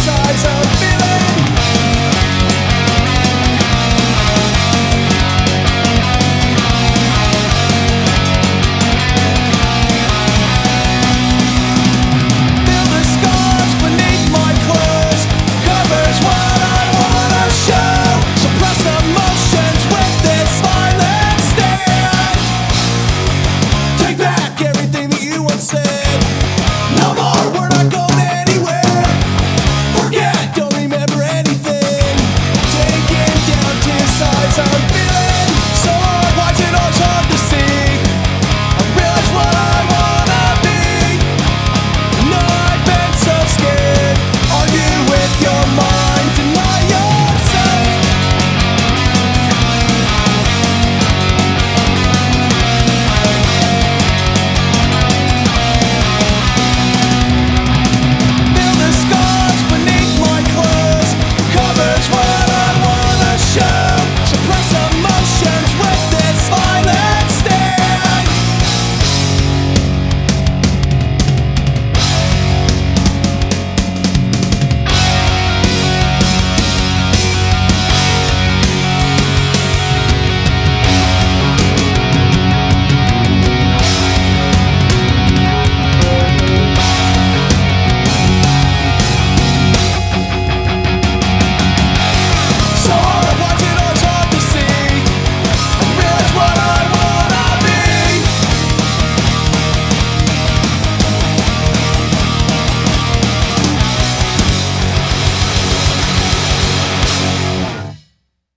sides of